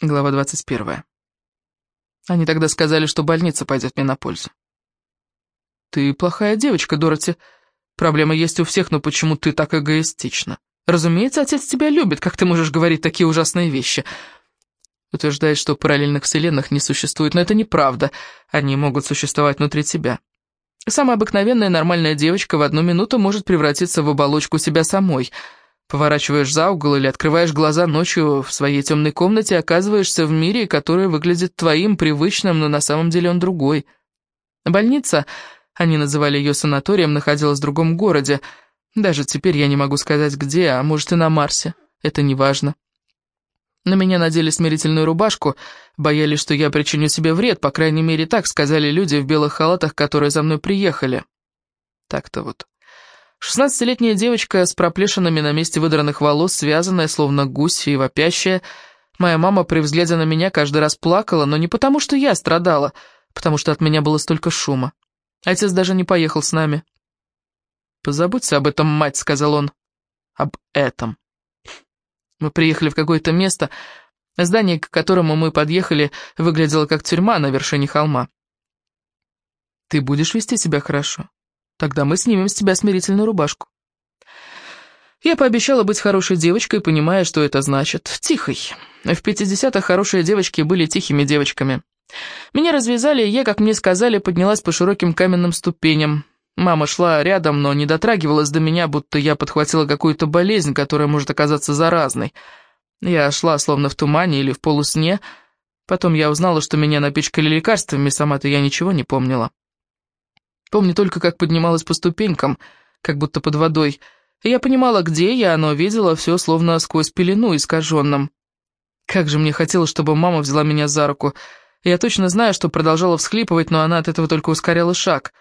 Глава 21. Они тогда сказали, что больница пойдет мне на пользу. «Ты плохая девочка, Дороти. Проблема есть у всех, но почему ты так эгоистична? Разумеется, отец тебя любит, как ты можешь говорить такие ужасные вещи?» Утверждает, что параллельных вселенных не существует, но это неправда. Они могут существовать внутри тебя. Самая обыкновенная нормальная девочка в одну минуту может превратиться в оболочку себя самой — Поворачиваешь за угол или открываешь глаза ночью в своей темной комнате, оказываешься в мире, который выглядит твоим, привычным, но на самом деле он другой. Больница, они называли ее санаторием, находилась в другом городе. Даже теперь я не могу сказать где, а может и на Марсе. Это не важно. На меня надели смирительную рубашку, боялись, что я причиню себе вред, по крайней мере, так сказали люди в белых халатах, которые за мной приехали. Так-то вот. Шестнадцатилетняя девочка с проплешинами на месте выдранных волос, связанная, словно гусь и вопящая. Моя мама при взгляде на меня каждый раз плакала, но не потому, что я страдала, потому что от меня было столько шума. Отец даже не поехал с нами. «Позаботься об этом, мать», — сказал он. «Об этом». Мы приехали в какое-то место. Здание, к которому мы подъехали, выглядело как тюрьма на вершине холма. «Ты будешь вести себя хорошо?» Тогда мы снимем с тебя смирительную рубашку». Я пообещала быть хорошей девочкой, понимая, что это значит. Тихой. В 50-х хорошие девочки были тихими девочками. Меня развязали, и я, как мне сказали, поднялась по широким каменным ступеням. Мама шла рядом, но не дотрагивалась до меня, будто я подхватила какую-то болезнь, которая может оказаться заразной. Я шла словно в тумане или в полусне. Потом я узнала, что меня напичкали лекарствами, сама-то я ничего не помнила. Помню только, как поднималась по ступенькам, как будто под водой. я понимала, где я, но видела все словно сквозь пелену искаженным. Как же мне хотелось, чтобы мама взяла меня за руку. Я точно знаю, что продолжала всхлипывать, но она от этого только ускоряла шаг.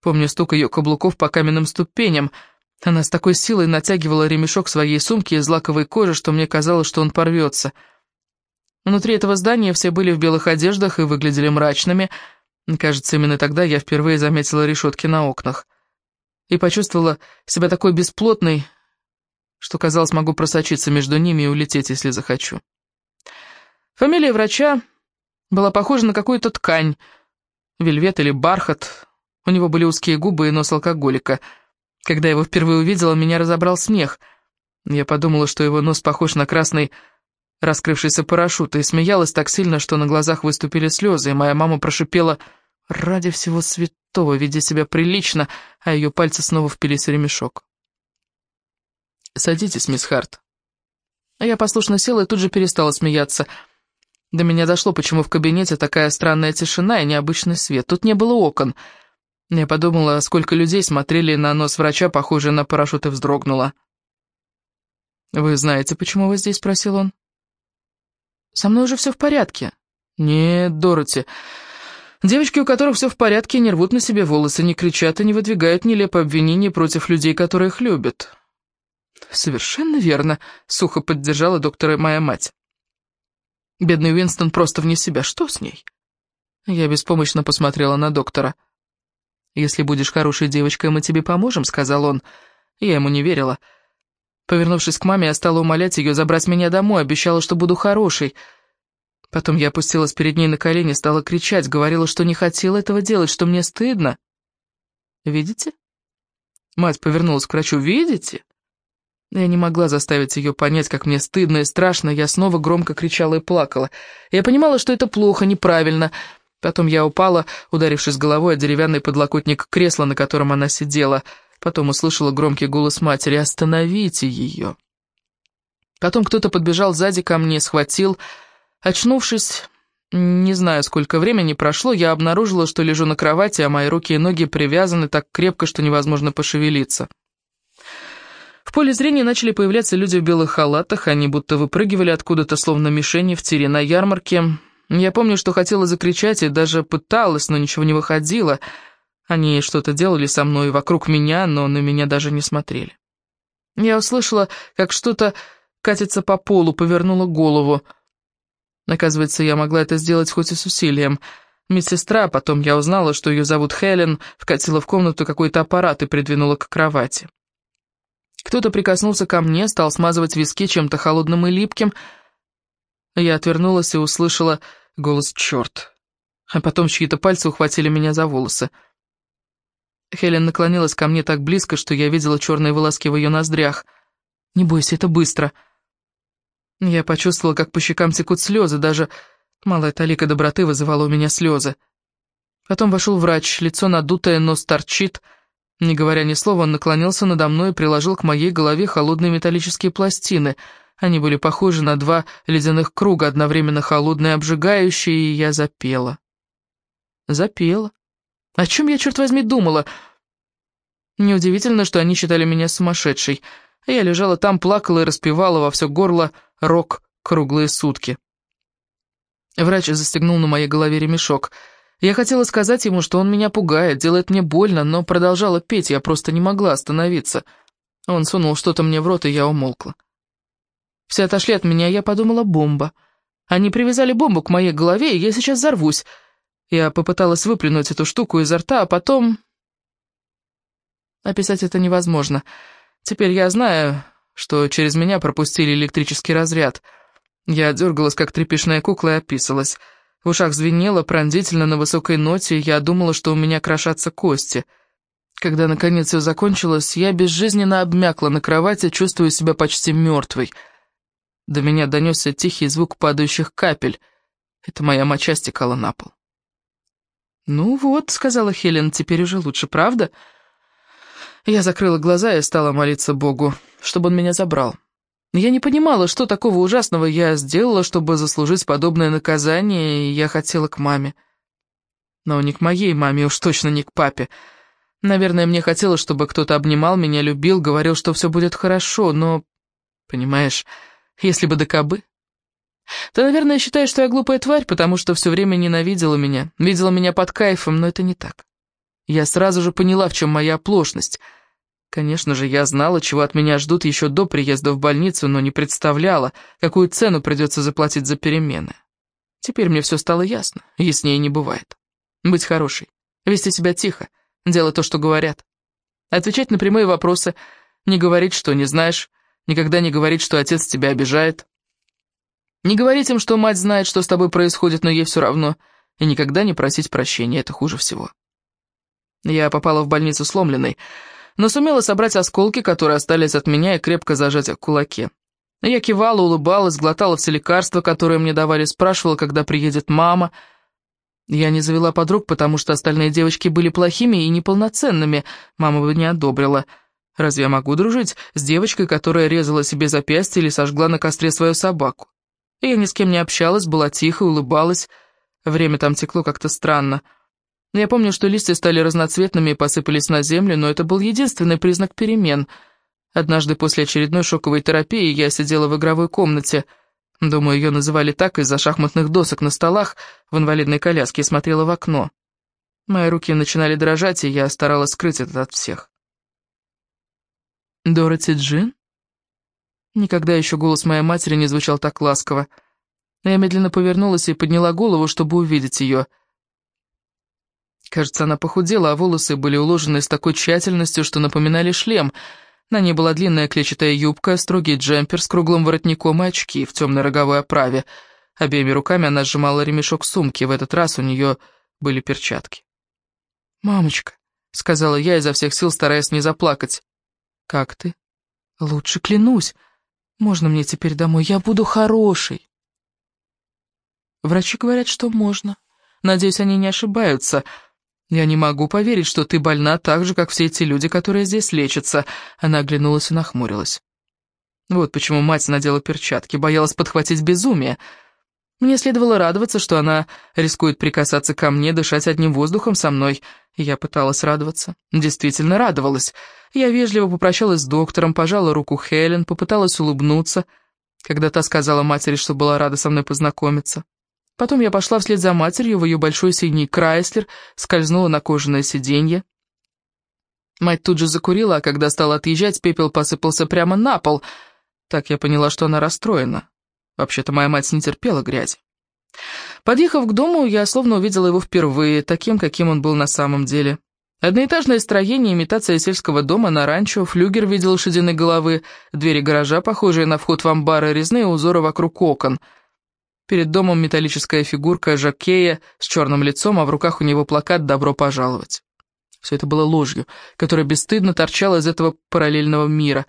Помню стук ее каблуков по каменным ступеням. Она с такой силой натягивала ремешок своей сумки из лаковой кожи, что мне казалось, что он порвется. Внутри этого здания все были в белых одеждах и выглядели мрачными, — Кажется, именно тогда я впервые заметила решетки на окнах. И почувствовала себя такой бесплотной, что, казалось, могу просочиться между ними и улететь, если захочу. Фамилия врача была похожа на какую-то ткань, вельвет или бархат. У него были узкие губы и нос алкоголика. Когда я его впервые увидела, меня разобрал смех. Я подумала, что его нос похож на красный раскрывшийся парашют, и смеялась так сильно, что на глазах выступили слезы, и моя мама прошипела «Ради всего святого, веди себя прилично», а ее пальцы снова впились в ремешок. «Садитесь, мисс Харт». Я послушно села и тут же перестала смеяться. До меня дошло, почему в кабинете такая странная тишина и необычный свет. Тут не было окон. Я подумала, сколько людей смотрели на нос врача, похожий на парашют, и вздрогнула. «Вы знаете, почему вы здесь?» — спросил он. Со мной уже все в порядке». «Нет, Дороти. Девочки, у которых все в порядке, не рвут на себе волосы, не кричат и не выдвигают нелепые обвинения против людей, которые их любят». «Совершенно верно», — сухо поддержала доктора моя мать. Бедный Уинстон просто вне себя. Что с ней? Я беспомощно посмотрела на доктора. «Если будешь хорошей девочкой, мы тебе поможем», — сказал он. Я ему не верила. Повернувшись к маме, я стала умолять ее забрать меня домой, обещала, что буду хорошей. Потом я опустилась перед ней на колени, стала кричать, говорила, что не хотела этого делать, что мне стыдно. «Видите?» Мать повернулась к врачу. «Видите?» Я не могла заставить ее понять, как мне стыдно и страшно. Я снова громко кричала и плакала. Я понимала, что это плохо, неправильно. Потом я упала, ударившись головой о деревянный подлокотник кресла, на котором она сидела. Потом услышала громкий голос матери «Остановите ее!». Потом кто-то подбежал сзади ко мне, схватил. Очнувшись, не знаю, сколько времени прошло, я обнаружила, что лежу на кровати, а мои руки и ноги привязаны так крепко, что невозможно пошевелиться. В поле зрения начали появляться люди в белых халатах, они будто выпрыгивали откуда-то, словно мишени в тире на ярмарке. Я помню, что хотела закричать и даже пыталась, но ничего не выходило — они что-то делали со мной вокруг меня, но на меня даже не смотрели. Я услышала, как что-то катится по полу, повернула голову. Оказывается, я могла это сделать хоть и с усилием. Медсестра, потом я узнала, что ее зовут Хелен, вкатила в комнату какой-то аппарат и придвинула к кровати. Кто-то прикоснулся ко мне, стал смазывать виски чем-то холодным и липким. Я отвернулась и услышала голос «Черт!». А потом чьи-то пальцы ухватили меня за волосы. Хелен наклонилась ко мне так близко, что я видела черные волоски в ее ноздрях. «Не бойся, это быстро». Я почувствовала, как по щекам текут слезы, даже малая талика доброты вызывала у меня слезы. Потом вошел врач, лицо надутое, нос торчит. Не говоря ни слова, он наклонился надо мной и приложил к моей голове холодные металлические пластины. Они были похожи на два ледяных круга, одновременно холодные и обжигающие, и я запела. Запела. О чем я, черт возьми, думала? Неудивительно, что они считали меня сумасшедшей. Я лежала там, плакала и распевала во все горло рок круглые сутки. Врач застегнул на моей голове ремешок — я хотела сказать ему, что он меня пугает, делает мне больно, но продолжала петь, я просто не могла остановиться. Он сунул что-то мне в рот, и я умолкла. Все отошли от меня, я подумала, бомба. Они привязали бомбу к моей голове, и я сейчас взорвусь. Я попыталась выплюнуть эту штуку изо рта, а потом... Описать это невозможно. Теперь я знаю, что через меня пропустили электрический разряд. Я дергалась, как тряпичная кукла, и описалась. В ушах звенело пронзительно на высокой ноте, и я думала, что у меня крошатся кости. Когда, наконец, все закончилось, я безжизненно обмякла на кровати, чувствуя себя почти мертвой. До меня донесся тихий звук падающих капель. Это моя моча стекала на пол. «Ну вот», — сказала Хелен, — «теперь уже лучше, правда?» Я закрыла глаза и стала молиться Богу, чтобы он меня забрал. Я не понимала, что такого ужасного я сделала, чтобы заслужить подобное наказание, и я хотела к маме. Но не к моей маме, уж точно не к папе. Наверное, мне хотелось, чтобы кто-то обнимал меня, любил, говорил, что все будет хорошо, но... Понимаешь, если бы до кобы... Ты, наверное, считаешь, что я глупая тварь, потому что все время ненавидела меня, видела меня под кайфом, но это не так. Я сразу же поняла, в чем моя оплошность — Конечно же, я знала, чего от меня ждут еще до приезда в больницу, но не представляла, какую цену придется заплатить за перемены. Теперь мне все стало ясно, яснее не бывает. Быть хорошей, вести себя тихо, делать то, что говорят. Отвечать на прямые вопросы, не говорить, что не знаешь, никогда не говорить, что отец тебя обижает. Не говорить им, что мать знает, что с тобой происходит, но ей все равно, и никогда не просить прощения, это хуже всего. Я попала в больницу сломленной, но сумела собрать осколки, которые остались от меня, и крепко зажать в кулаке. Я кивала, улыбалась, глотала все лекарства, которые мне давали, спрашивала, когда приедет мама. Я не завела подруг, потому что остальные девочки были плохими и неполноценными, мама бы не одобрила. Разве я могу дружить с девочкой, которая резала себе запястье или сожгла на костре свою собаку? Я ни с кем не общалась, была тихо, улыбалась. Время там текло как-то странно. Я помню, что листья стали разноцветными и посыпались на землю, но это был единственный признак перемен. Однажды после очередной шоковой терапии я сидела в игровой комнате. Думаю, ее называли так из-за шахматных досок на столах в инвалидной коляске и смотрела в окно. Мои руки начинали дрожать, и я старалась скрыть это от всех. «Дороти Джин?» Никогда еще голос моей матери не звучал так ласково. Я медленно повернулась и подняла голову, чтобы увидеть ее — Кажется, она похудела, а волосы были уложены с такой тщательностью, что напоминали шлем. На ней была длинная клетчатая юбка, строгий джемпер с круглым воротником и очки в темной роговой оправе. Обеими руками она сжимала ремешок сумки, в этот раз у нее были перчатки. «Мамочка», — сказала я изо всех сил, стараясь не заплакать. «Как ты?» «Лучше клянусь. Можно мне теперь домой? Я буду хорошей». Врачи говорят, что можно. Надеюсь, они не ошибаются. «Я не могу поверить, что ты больна так же, как все эти люди, которые здесь лечатся». Она оглянулась и нахмурилась. Вот почему мать надела перчатки, боялась подхватить безумие. Мне следовало радоваться, что она рискует прикасаться ко мне, дышать одним воздухом со мной. Я пыталась радоваться. Действительно радовалась. Я вежливо попрощалась с доктором, пожала руку Хелен, попыталась улыбнуться, когда та сказала матери, что была рада со мной познакомиться. Потом я пошла вслед за матерью в ее большой синий Крайслер, скользнула на кожаное сиденье. Мать тут же закурила, а когда стала отъезжать, пепел посыпался прямо на пол. Так я поняла, что она расстроена. Вообще-то моя мать не терпела грязи. Подъехав к дому, я словно увидела его впервые, таким, каким он был на самом деле. Одноэтажное строение, имитация сельского дома на ранчо, флюгер в виде лошадиной головы, двери гаража, похожие на вход в амбары, резные узоры вокруг окон — Перед домом металлическая фигурка Жакея с черным лицом, а в руках у него плакат «Добро пожаловать». Все это было ложью, которая бесстыдно торчала из этого параллельного мира.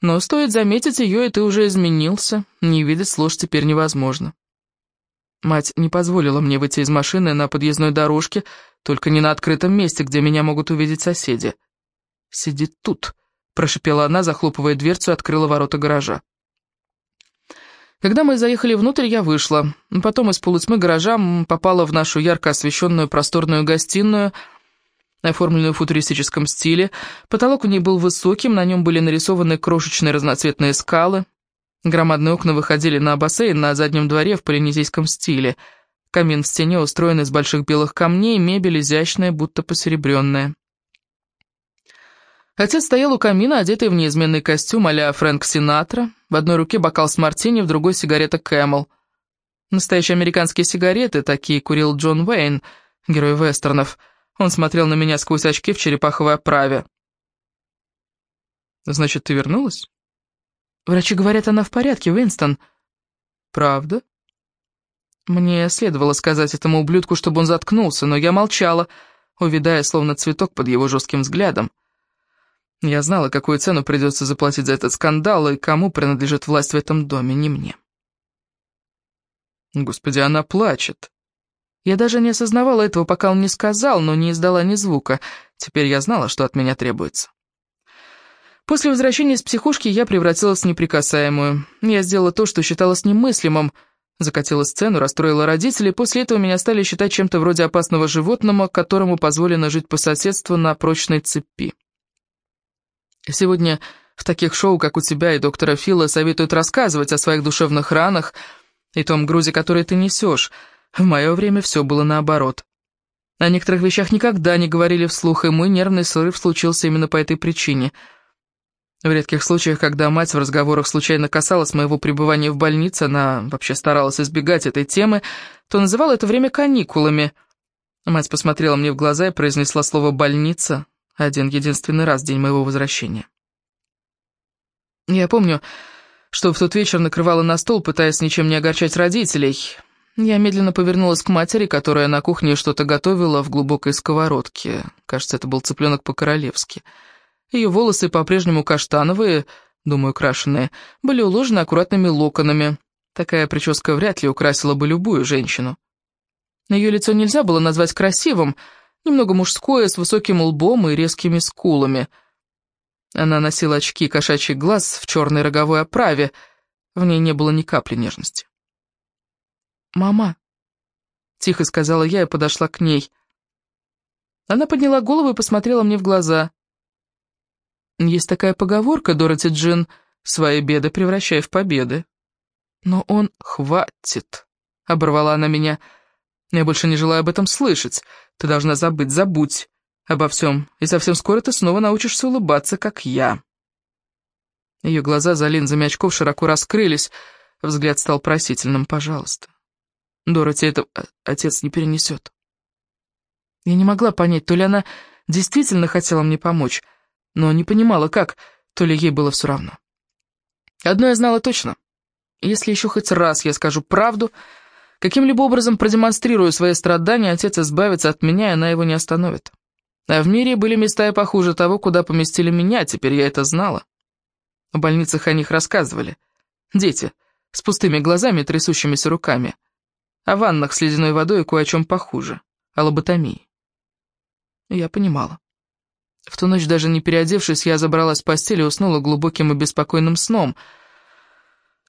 Но стоит заметить ее, и ты уже изменился. Не видеть ложь теперь невозможно. Мать не позволила мне выйти из машины на подъездной дорожке, только не на открытом месте, где меня могут увидеть соседи. «Сиди тут», — прошипела она, захлопывая дверцу открыла ворота гаража. Когда мы заехали внутрь, я вышла. Потом из полутьмы гаража попала в нашу ярко освещенную просторную гостиную, оформленную в футуристическом стиле. Потолок у ней был высоким, на нем были нарисованы крошечные разноцветные скалы. Громадные окна выходили на бассейн на заднем дворе в полинезийском стиле. Камин в стене устроен из больших белых камней, мебель изящная, будто посеребренная. Отец стоял у камина, одетый в неизменный костюм а-ля Фрэнк Синатра. В одной руке бокал с мартини, в другой сигарета Camel. Настоящие американские сигареты, такие курил Джон Уэйн, герой вестернов. Он смотрел на меня сквозь очки в черепаховой оправе. «Значит, ты вернулась?» «Врачи говорят, она в порядке, Уинстон». «Правда?» Мне следовало сказать этому ублюдку, чтобы он заткнулся, но я молчала, увидая, словно цветок под его жестким взглядом. Я знала, какую цену придется заплатить за этот скандал, и кому принадлежит власть в этом доме, не мне. Господи, она плачет. Я даже не осознавала этого, пока он не сказал, но не издала ни звука. Теперь я знала, что от меня требуется. После возвращения из психушки я превратилась в неприкасаемую. Я сделала то, что считалось немыслимым. Закатила сцену, расстроила родителей, после этого меня стали считать чем-то вроде опасного животного, которому позволено жить по соседству на прочной цепи. Сегодня в таких шоу, как у тебя и доктора Фила, советуют рассказывать о своих душевных ранах и том грузе, который ты несешь. В мое время все было наоборот. О некоторых вещах никогда не говорили вслух, и мой нервный срыв случился именно по этой причине. В редких случаях, когда мать в разговорах случайно касалась моего пребывания в больнице, она вообще старалась избегать этой темы, то называла это время каникулами. Мать посмотрела мне в глаза и произнесла слово «больница», один единственный раз день моего возвращения. Я помню, что в тот вечер накрывала на стол, пытаясь ничем не огорчать родителей. Я медленно повернулась к матери, которая на кухне что-то готовила в глубокой сковородке. Кажется, это был цыпленок по-королевски. Ее волосы по-прежнему каштановые, думаю, крашеные, были уложены аккуратными локонами. Такая прическа вряд ли украсила бы любую женщину. Ее лицо нельзя было назвать красивым, немного мужское, с высоким лбом и резкими скулами. Она носила очки кошачий глаз в черной роговой оправе, в ней не было ни капли нежности. «Мама», — тихо сказала я и подошла к ней. Она подняла голову и посмотрела мне в глаза. «Есть такая поговорка, Дороти Джин, свои беды превращай в победы». «Но он хватит», — оборвала она меня, — я больше не желаю об этом слышать. Ты должна забыть, забудь обо всем, и совсем скоро ты снова научишься улыбаться, как я». Ее глаза за линзами очков широко раскрылись, взгляд стал просительным. «Пожалуйста, Дороти, это отец не перенесет». Я не могла понять, то ли она действительно хотела мне помочь, но не понимала, как, то ли ей было все равно. Одно я знала точно. Если еще хоть раз я скажу правду, Каким-либо образом продемонстрируя свои страдания, отец избавится от меня, и она его не остановит. А в мире были места и похуже того, куда поместили меня, теперь я это знала. В больницах о них рассказывали. Дети, с пустыми глазами и трясущимися руками. О ваннах с ледяной водой и кое о чем похуже. О лоботомии. Я понимала. В ту ночь, даже не переодевшись, я забралась в постель и уснула глубоким и беспокойным сном.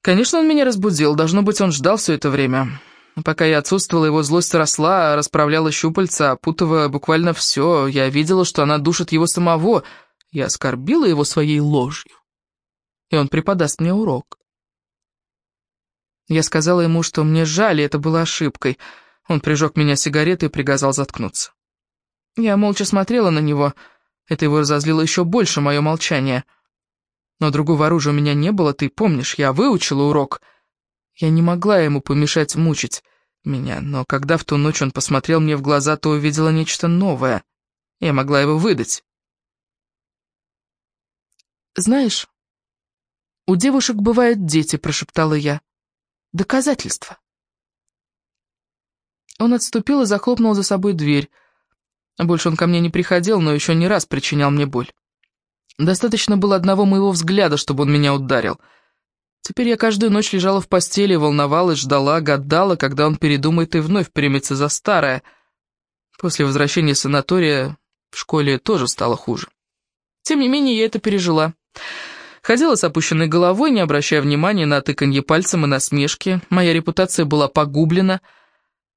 Конечно, он меня разбудил, должно быть, он ждал все это время. Пока я отсутствовала, его злость росла, расправляла щупальца, опутывая буквально все. Я видела, что она душит его самого. Я оскорбила его своей ложью. И он преподаст мне урок. Я сказала ему, что мне жаль, и это было ошибкой. Он прижег меня сигаретой и приказал заткнуться. Я молча смотрела на него. Это его разозлило еще больше, мое молчание. Но другого оружия у меня не было, ты помнишь, я выучила урок — я не могла ему помешать мучить меня, но когда в ту ночь он посмотрел мне в глаза, то увидела нечто новое. Я могла его выдать. «Знаешь, у девушек бывают дети», — прошептала я. «Доказательства. Он отступил и захлопнул за собой дверь. Больше он ко мне не приходил, но еще не раз причинял мне боль. Достаточно было одного моего взгляда, чтобы он меня ударил. Теперь я каждую ночь лежала в постели, волновалась, ждала, гадала, когда он передумает и вновь примется за старое. После возвращения санатория в школе тоже стало хуже. Тем не менее, я это пережила. Ходила с опущенной головой, не обращая внимания на тыканье пальцем и насмешки. Моя репутация была погублена,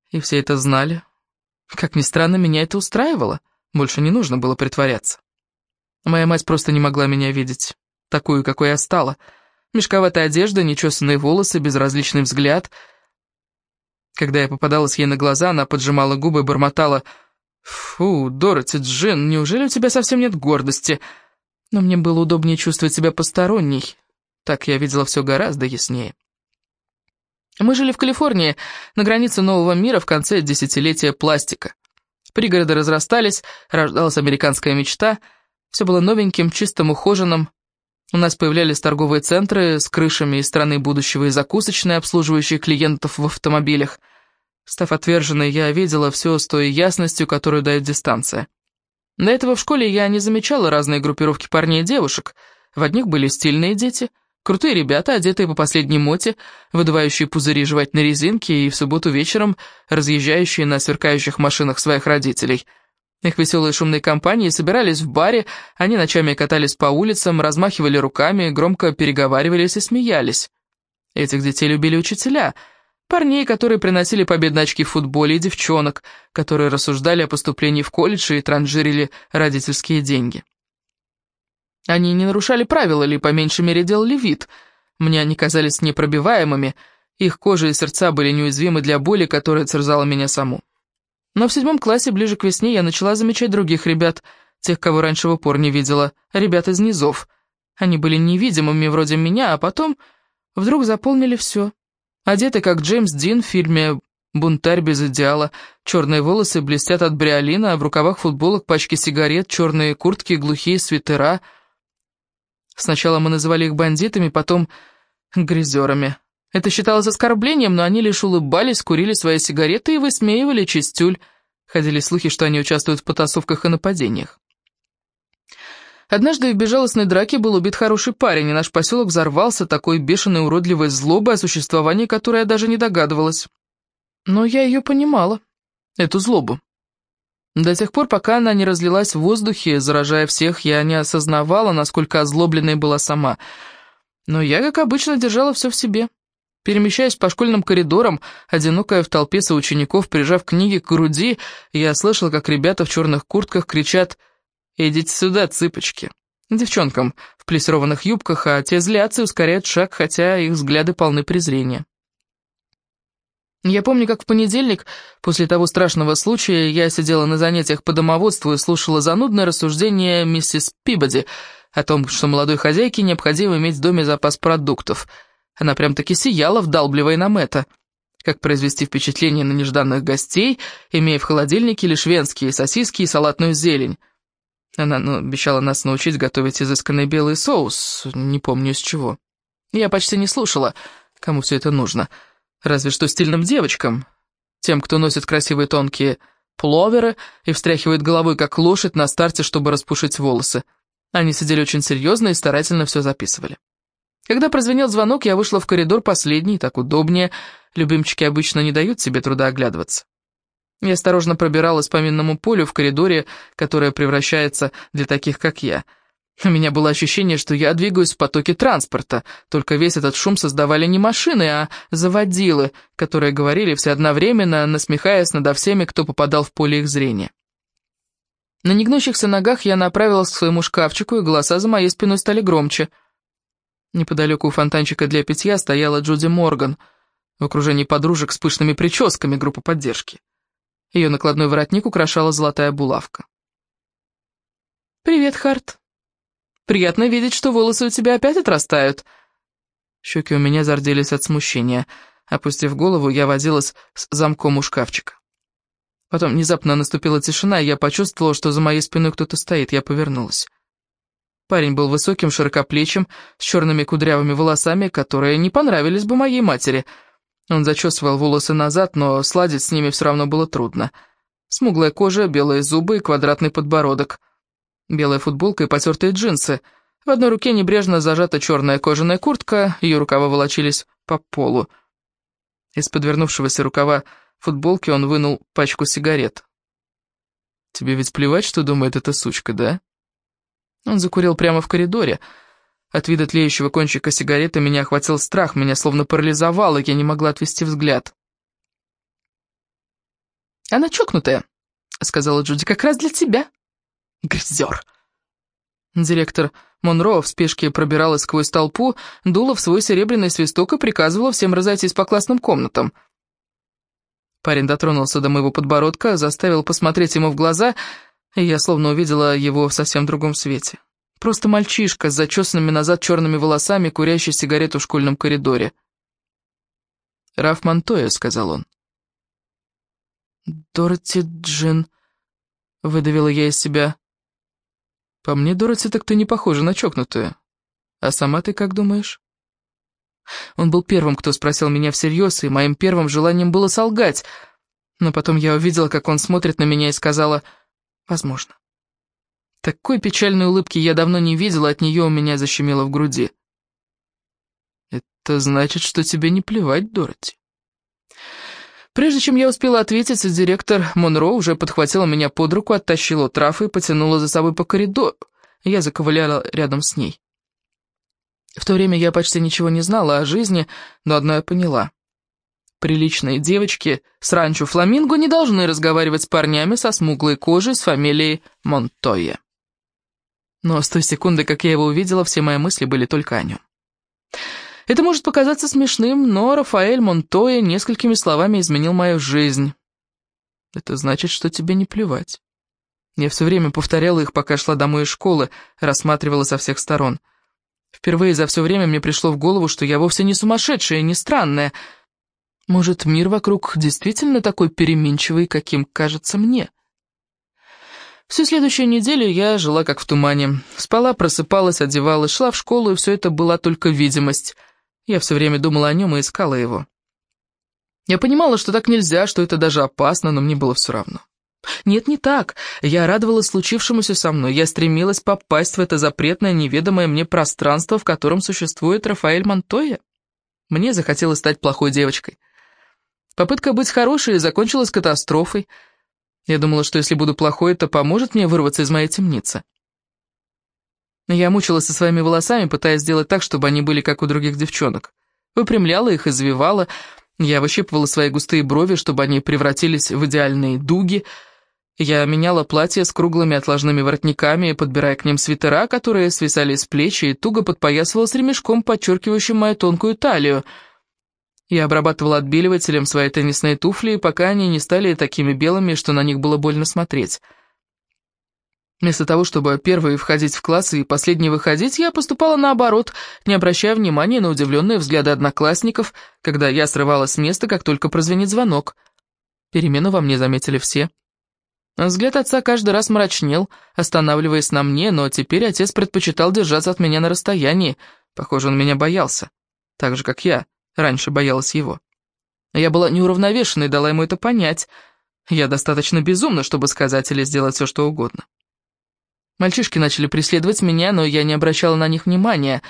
и все это знали. Как ни странно, меня это устраивало. Больше не нужно было притворяться. Моя мать просто не могла меня видеть, такую, какой я стала. Мешковатая одежда, нечесанные волосы, безразличный взгляд. Когда я попадалась ей на глаза, она поджимала губы и бормотала «Фу, Дороти, Джин, неужели у тебя совсем нет гордости?» Но мне было удобнее чувствовать себя посторонней. Так я видела все гораздо яснее. Мы жили в Калифорнии, на границе нового мира в конце десятилетия пластика. Пригороды разрастались, рождалась американская мечта. Все было новеньким, чистым, ухоженным. У нас появлялись торговые центры с крышами из страны будущего и закусочные, обслуживающие клиентов в автомобилях. Став отверженной, я видела все с той ясностью, которую дает дистанция. До этого в школе я не замечала разные группировки парней и девушек. В одних были стильные дети, крутые ребята, одетые по последней моте, выдувающие пузыри жевательной резинки и в субботу вечером разъезжающие на сверкающих машинах своих родителей. Их веселые шумные компании собирались в баре, они ночами катались по улицам, размахивали руками, громко переговаривались и смеялись. Этих детей любили учителя — Парней, которые приносили победные очки в футболе, и девчонок, которые рассуждали о поступлении в колледж и транжирили родительские деньги. Они не нарушали правила или, по меньшей мере, делали вид. Мне они казались непробиваемыми, их кожа и сердца были неуязвимы для боли, которая терзала меня саму. Но в седьмом классе, ближе к весне, я начала замечать других ребят, тех, кого раньше в упор не видела, ребят из низов. Они были невидимыми, вроде меня, а потом вдруг заполнили все. Одеты, как Джеймс Дин в фильме «Бунтарь без идеала». Черные волосы блестят от бриолина, а в рукавах футболок пачки сигарет, черные куртки, глухие свитера. Сначала мы называли их бандитами, потом грязерами. Это считалось оскорблением, но они лишь улыбались, курили свои сигареты и высмеивали чистюль. Ходили слухи, что они участвуют в потасовках и нападениях. Однажды в безжалостной драке был убит хороший парень, и наш поселок взорвался такой бешеной уродливой злобой, о существовании которой я даже не догадывалась. Но я ее понимала, эту злобу. До тех пор, пока она не разлилась в воздухе, заражая всех, я не осознавала, насколько озлобленной была сама. Но я, как обычно, держала все в себе. Перемещаясь по школьным коридорам, одинокая в толпе соучеников, прижав книги к груди, я слышала, как ребята в черных куртках кричат «Связь!» «Идите сюда, цыпочки!» Девчонкам в плессированных юбках, а те злятся и ускоряют шаг, хотя их взгляды полны презрения. Я помню, как в понедельник, после того страшного случая, я сидела на занятиях по домоводству и слушала занудное рассуждение миссис Пибоди о том, что молодой хозяйке необходимо иметь в доме запас продуктов. Она прям-таки сияла, вдалбливая нам это. Как произвести впечатление на нежданных гостей, имея в холодильнике лишь венские сосиски и салатную зелень. Она ну, обещала нас научить готовить изысканный белый соус, не помню из чего. Я почти не слушала, кому все это нужно. Разве что стильным девочкам, тем, кто носит красивые тонкие пловеры и встряхивает головой, как лошадь, на старте, чтобы распушить волосы. Они сидели очень серьезно и старательно все записывали. Когда прозвенел звонок, я вышла в коридор последний, так удобнее. Любимчики обычно не дают себе труда оглядываться. Я осторожно пробиралась по минному полю в коридоре, которое превращается для таких, как я. У меня было ощущение, что я двигаюсь в потоке транспорта, только весь этот шум создавали не машины, а заводилы, которые говорили все одновременно, насмехаясь над всеми, кто попадал в поле их зрения. На негнущихся ногах я направилась к своему шкафчику, и голоса за моей спиной стали громче. Неподалеку у фонтанчика для питья стояла Джуди Морган в окружении подружек с пышными прическами группы поддержки. Ее накладной воротник украшала золотая булавка. «Привет, Харт. Приятно видеть, что волосы у тебя опять отрастают». Щеки у меня зарделись от смущения. Опустив голову, я возилась с замком у шкафчика. Потом внезапно наступила тишина, и я почувствовала, что за моей спиной кто-то стоит. Я повернулась. Парень был высоким, широкоплечим, с черными кудрявыми волосами, которые не понравились бы моей матери — Он зачесывал волосы назад, но сладить с ними все равно было трудно. Смуглая кожа, белые зубы и квадратный подбородок. Белая футболка и потертые джинсы. В одной руке небрежно зажата черная кожаная куртка, ее рукава волочились по полу. Из подвернувшегося рукава футболки он вынул пачку сигарет. «Тебе ведь плевать, что думает эта сучка, да?» Он закурил прямо в коридоре. От вида тлеющего кончика сигареты меня охватил страх, меня словно парализовало, я не могла отвести взгляд. «Она чокнутая», — сказала Джуди, — «как раз для тебя». «Грязер». Директор Монро в спешке пробиралась сквозь толпу, дула в свой серебряный свисток и приказывала всем разойтись по классным комнатам. Парень дотронулся до моего подбородка, заставил посмотреть ему в глаза, и я словно увидела его в совсем другом свете. Просто мальчишка с зачесанными назад черными волосами, курящий сигарету в школьном коридоре. «Раф Монтоя», — сказал он. «Дороти Джин», — выдавила я из себя. «По мне, Дороти, так ты не похожа на чокнутую. А сама ты как думаешь?» Он был первым, кто спросил меня всерьез, и моим первым желанием было солгать. Но потом я увидела, как он смотрит на меня и сказала «возможно». Такой печальной улыбки я давно не видела, от нее у меня защемило в груди. «Это значит, что тебе не плевать, Дороти?» Прежде чем я успела ответить, директор Монро уже подхватила меня под руку, оттащила от трафы и потянула за собой по коридору. Я заковыляла рядом с ней. В то время я почти ничего не знала о жизни, но одно я поняла. Приличные девочки с ранчо Фламинго не должны разговаривать с парнями со смуглой кожей с фамилией Монтойе. Но с той секунды, как я его увидела, все мои мысли были только о нем. Это может показаться смешным, но Рафаэль Монтойе несколькими словами изменил мою жизнь. Это значит, что тебе не плевать. Я все время повторяла их, пока шла домой из школы, рассматривала со всех сторон — Впервые за все время мне пришло в голову, что я вовсе не сумасшедшая и не странная. Может, мир вокруг действительно такой переменчивый, каким кажется мне? Всю следующую неделю я жила как в тумане. Спала, просыпалась, одевалась, шла в школу, и все это была только видимость. Я все время думала о нем и искала его. Я понимала, что так нельзя, что это даже опасно, но мне было все равно. Нет, не так. Я радовалась случившемуся со мной. Я стремилась попасть в это запретное, неведомое мне пространство, в котором существует Рафаэль Монтоя. Мне захотелось стать плохой девочкой. Попытка быть хорошей закончилась катастрофой. Я думала, что если буду плохой, это поможет мне вырваться из моей темницы. Я мучилась со своими волосами, пытаясь сделать так, чтобы они были как у других девчонок. Выпрямляла их, извивала. Я выщипывала свои густые брови, чтобы они превратились в идеальные дуги — я меняла платья с круглыми отложными воротниками, подбирая к ним свитера, которые свисали с плеч, и туго подпоясывала с ремешком, подчеркивающим мою тонкую талию. Я обрабатывала отбеливателем свои теннисные туфли, пока они не стали такими белыми, что на них было больно смотреть. Вместо того, чтобы первой входить в класс и последней выходить, я поступала наоборот, не обращая внимания на удивленные взгляды одноклассников, когда я срывалась с места, как только прозвенит звонок. Перемену во мне заметили все. Взгляд отца каждый раз мрачнел, останавливаясь на мне, но теперь отец предпочитал держаться от меня на расстоянии. Похоже, он меня боялся. Так же, как я раньше боялась его. Я была неуравновешенной, дала ему это понять. Я достаточно безумна, чтобы сказать или сделать все, что угодно. Мальчишки начали преследовать меня, но я не обращала на них внимания.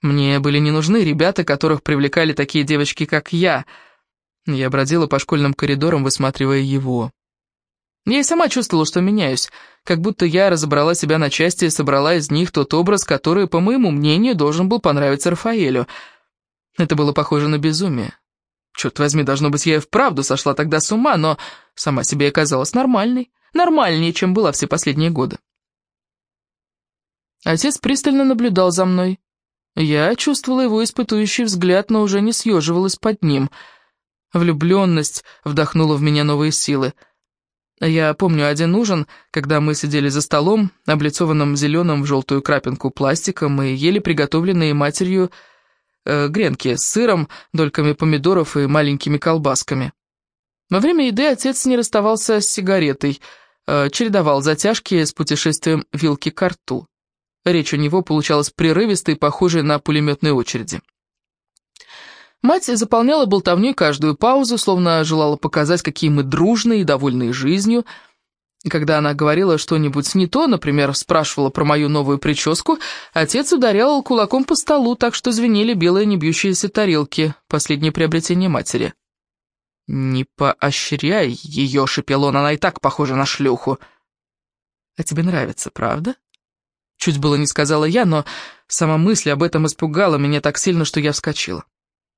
Мне были не нужны ребята, которых привлекали такие девочки, как я. Я бродила по школьным коридорам, высматривая его. Я и сама чувствовала, что меняюсь, как будто я разобрала себя на части и собрала из них тот образ, который, по моему мнению, должен был понравиться Рафаэлю. Это было похоже на безумие. Черт возьми, должно быть, я и вправду сошла тогда с ума, но сама себе оказалась нормальной, нормальнее, чем была все последние годы. Отец пристально наблюдал за мной. Я чувствовала его испытующий взгляд, но уже не съеживалась под ним. Влюбленность вдохнула в меня новые силы — я помню один ужин, когда мы сидели за столом, облицованным зеленым в желтую крапинку пластиком, и ели приготовленные матерью э, гренки с сыром, дольками помидоров и маленькими колбасками. Во время еды отец не расставался с сигаретой, э, чередовал затяжки с путешествием вилки к рту. Речь у него получалась прерывистой, похожей на пулеметные очереди. Мать заполняла болтовней каждую паузу, словно желала показать, какие мы дружные и довольные жизнью. Когда она говорила что-нибудь не то, например, спрашивала про мою новую прическу, отец ударял кулаком по столу, так что звенели белые небьющиеся тарелки, последнее приобретение матери. «Не поощряй ее», — шепел он, — «она и так похожа на шлюху». «А тебе нравится, правда?» Чуть было не сказала я, но сама мысль об этом испугала меня так сильно, что я вскочила.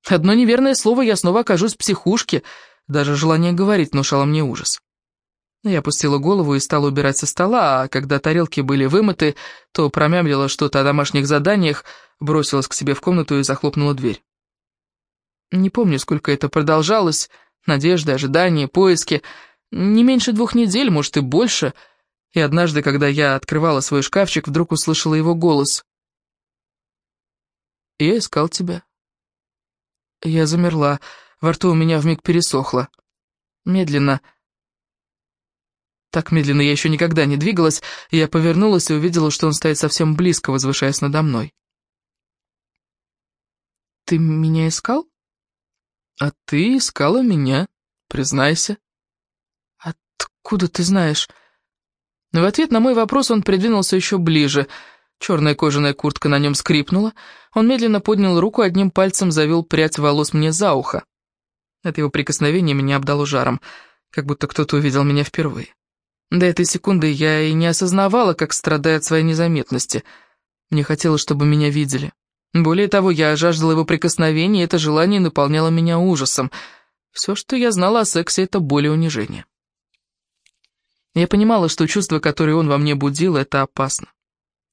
Одно неверное слово, я снова окажусь в психушке. Даже желание говорить внушало мне ужас. Я опустила голову и стала убирать со стола, а когда тарелки были вымыты, то промямлила что-то о домашних заданиях, бросилась к себе в комнату и захлопнула дверь. Не помню, сколько это продолжалось, надежды, ожидания, поиски. Не меньше двух недель, может и больше. И однажды, когда я открывала свой шкафчик, вдруг услышала его голос. «Я искал тебя». Я замерла, во рту у меня вмиг пересохло. Медленно, так медленно я еще никогда не двигалась, и я повернулась и увидела, что он стоит совсем близко, возвышаясь надо мной. «Ты меня искал?» «А ты искала меня, признайся». «Откуда ты знаешь?» В ответ на мой вопрос он придвинулся еще ближе — Черная кожаная куртка на нем скрипнула. Он медленно поднял руку, одним пальцем завел прядь волос мне за ухо. От его прикосновения меня обдало жаром, как будто кто-то увидел меня впервые. До этой секунды я и не осознавала, как страдает своей незаметности. Мне хотелось, чтобы меня видели. Более того, я жаждала его прикосновения, и это желание наполняло меня ужасом. Все, что я знала о сексе, это боль и унижение. Я понимала, что чувство, которое он во мне будил, это опасно.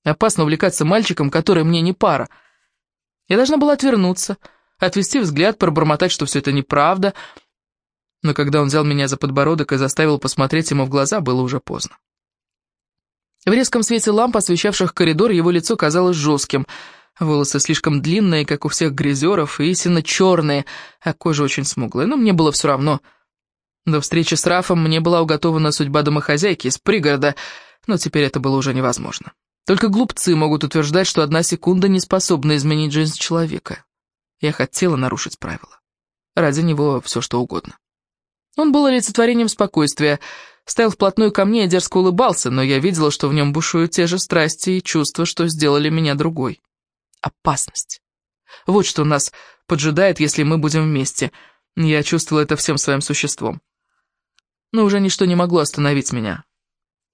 Опасно увлекаться мальчиком, который мне не пара. Я должна была отвернуться, отвести взгляд, пробормотать, что все это неправда. Но когда он взял меня за подбородок и заставил посмотреть ему в глаза, было уже поздно. В резком свете ламп, освещавших коридор, его лицо казалось жестким. Волосы слишком длинные, как у всех грязеров, и истинно черные, а кожа очень смуглая, но мне было все равно. До встречи с Рафом мне была уготована судьба домохозяйки из пригорода, но теперь это было уже невозможно. Только глупцы могут утверждать, что одна секунда не способна изменить жизнь человека. Я хотела нарушить правила. Ради него все что угодно. Он был олицетворением спокойствия, стоял вплотную ко мне и дерзко улыбался, но я видела, что в нем бушуют те же страсти и чувства, что сделали меня другой. Опасность. Вот что нас поджидает, если мы будем вместе. Я чувствовала это всем своим существом. Но уже ничто не могло остановить меня.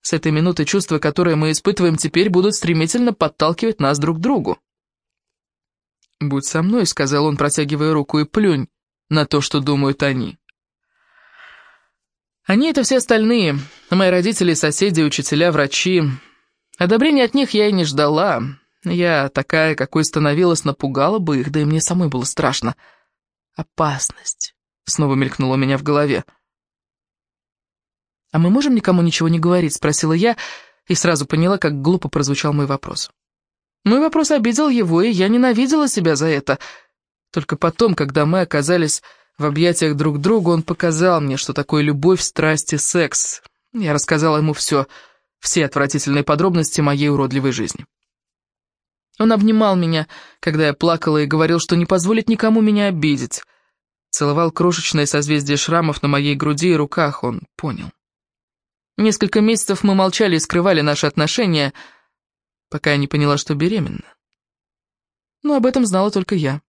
С этой минуты чувства, которые мы испытываем теперь, будут стремительно подталкивать нас друг к другу. «Будь со мной», — сказал он, протягивая руку, — «и плюнь на то, что думают они». Они — это все остальные, мои родители, соседи, учителя, врачи. Одобрения от них я и не ждала. Я такая, какой становилась, напугала бы их, да и мне самой было страшно. «Опасность», — снова мелькнула у меня в голове. «А мы можем никому ничего не говорить?» — спросила я, и сразу поняла, как глупо прозвучал мой вопрос. Мой вопрос обидел его, и я ненавидела себя за это. Только потом, когда мы оказались в объятиях друг друга, он показал мне, что такое любовь, страсть и секс. Я рассказала ему все, все отвратительные подробности моей уродливой жизни. Он обнимал меня, когда я плакала, и говорил, что не позволит никому меня обидеть. Целовал крошечное созвездие шрамов на моей груди и руках, он понял. Несколько месяцев мы молчали и скрывали наши отношения, пока я не поняла, что беременна. Но об этом знала только я.